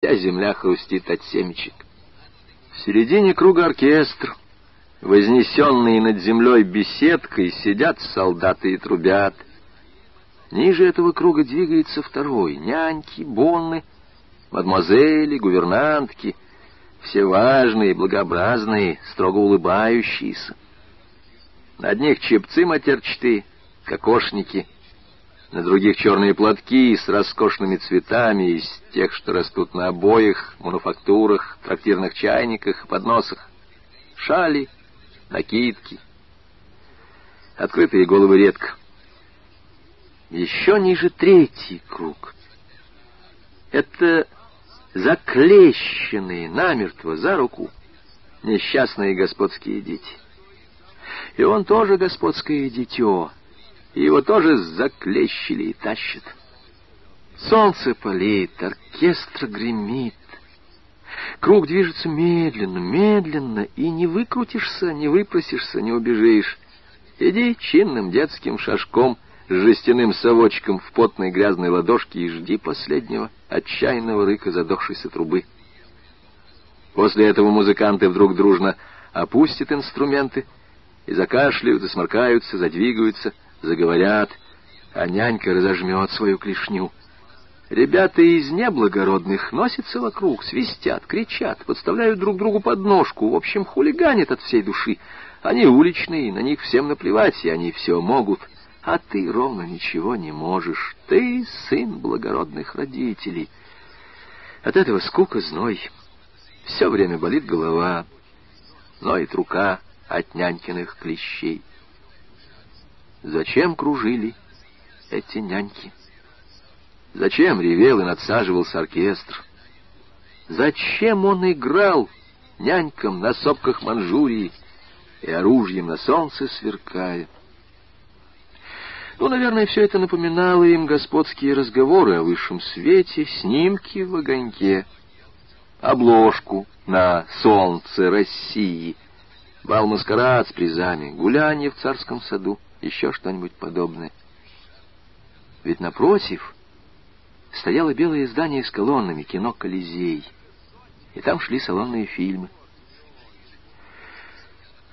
вся земля хрустит от семечек. В середине круга оркестр, вознесенный над землей беседкой, сидят солдаты и трубят. Ниже этого круга двигается второй — няньки, бонны, мадемуазели, гувернантки, все важные, благообразные, строго улыбающиеся. На одних чепцы матерчатые, кокошники, на других черные платки с роскошными цветами из тех, что растут на обоях, мануфактурах, трактирных чайниках, подносах, шали, накидки. Открытые головы редко. Еще ниже третий круг. Это заклещенные намертво за руку несчастные господские дети. И он тоже господское дитё, его тоже заклещили и тащат. Солнце палит, оркестр гремит. Круг движется медленно, медленно, и не выкрутишься, не выпросишься, не убежишь. Иди чинным детским шажком — с жестяным совочком в потной грязной ладошке и жди последнего отчаянного рыка задохшейся трубы. После этого музыканты вдруг дружно опустят инструменты и закашляют, засморкаются, задвигаются, заговорят, а нянька разожмет свою клешню. Ребята из неблагородных носятся вокруг, свистят, кричат, подставляют друг другу подножку, в общем, хулиганят от всей души. Они уличные, на них всем наплевать, и они все могут — а ты ровно ничего не можешь. Ты сын благородных родителей. От этого скука зной. Все время болит голова, ноет рука от нянькиных клещей. Зачем кружили эти няньки? Зачем ревел и надсаживался оркестр? Зачем он играл нянькам на сопках Манчжурии и оружием на солнце сверкая? Ну, наверное, все это напоминало им господские разговоры о высшем свете, снимки в огоньке, обложку на солнце России, бал-маскарад с призами, гуляние в царском саду, еще что-нибудь подобное. Ведь напротив стояло белое здание с колоннами, кино «Колизей», и там шли салонные фильмы.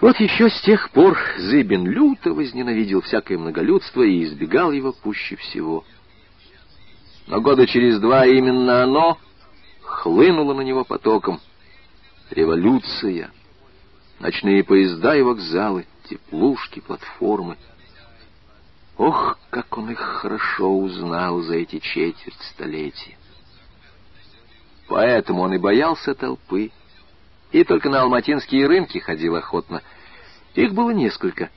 Вот еще с тех пор Зыбин люто возненавидел всякое многолюдство и избегал его пуще всего. Но года через два именно оно хлынуло на него потоком. Революция, ночные поезда и вокзалы, теплушки, платформы. Ох, как он их хорошо узнал за эти четверть столетия. Поэтому он и боялся толпы, и только на алматинские рынки ходил охотно. Их было несколько.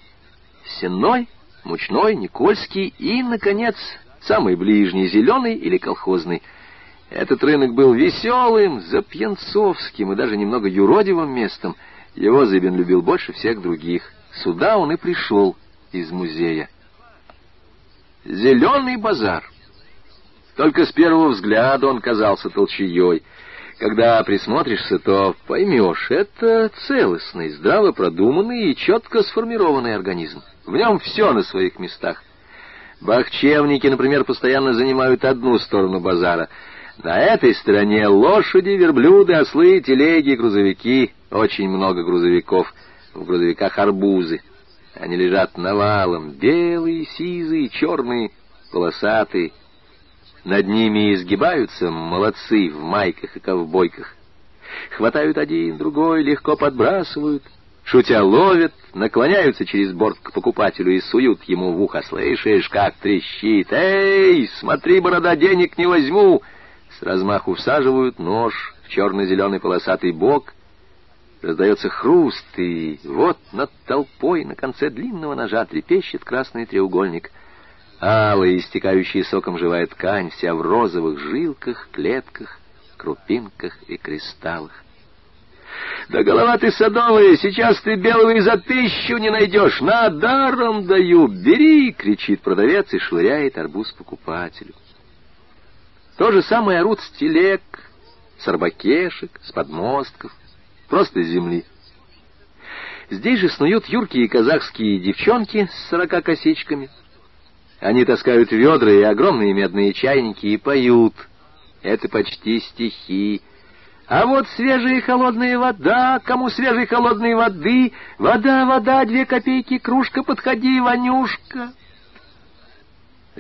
Сенной, Мучной, Никольский и, наконец, самый ближний, Зеленый или Колхозный. Этот рынок был веселым, запьянцовским и даже немного юродивым местом. Его Зыбин любил больше всех других. Сюда он и пришел из музея. Зеленый базар. Только с первого взгляда он казался толчеей — когда присмотришься, то поймешь, это целостный, здраво продуманный и четко сформированный организм. В нем все на своих местах. Бахчевники, например, постоянно занимают одну сторону базара. На этой стороне лошади, верблюды, ослы, телеги, грузовики. Очень много грузовиков. В грузовиках арбузы. Они лежат навалом, белые, сизые, черные, полосатые. Над ними изгибаются молодцы в майках и ковбойках. Хватают один, другой, легко подбрасывают, шутя ловят, наклоняются через борт к покупателю и суют ему в ухо. Слышишь, как трещит? Эй, смотри, борода, денег не возьму! С размаху всаживают нож в черно-зеленый полосатый бок. Раздается хруст, и вот над толпой на конце длинного ножа трепещет красный треугольник — Алая, истекающая соком живая ткань, вся в розовых жилках, клетках, крупинках и кристаллах. «Да голова ты садовая, сейчас ты белого и за тысячу не найдешь, на даром даю, бери!» — кричит продавец и швыряет арбуз покупателю. То же самое орут с телег, с арбакешек, с подмостков, просто земли. Здесь же снуют юркие казахские девчонки с сорока косичками — они таскают ведра и огромные медные чайники и поют, Это почти стихи. А вот свежая и холодная вода, кому свежей холодной воды, вода, вода, две копейки, кружка, подходи, Ванюшка.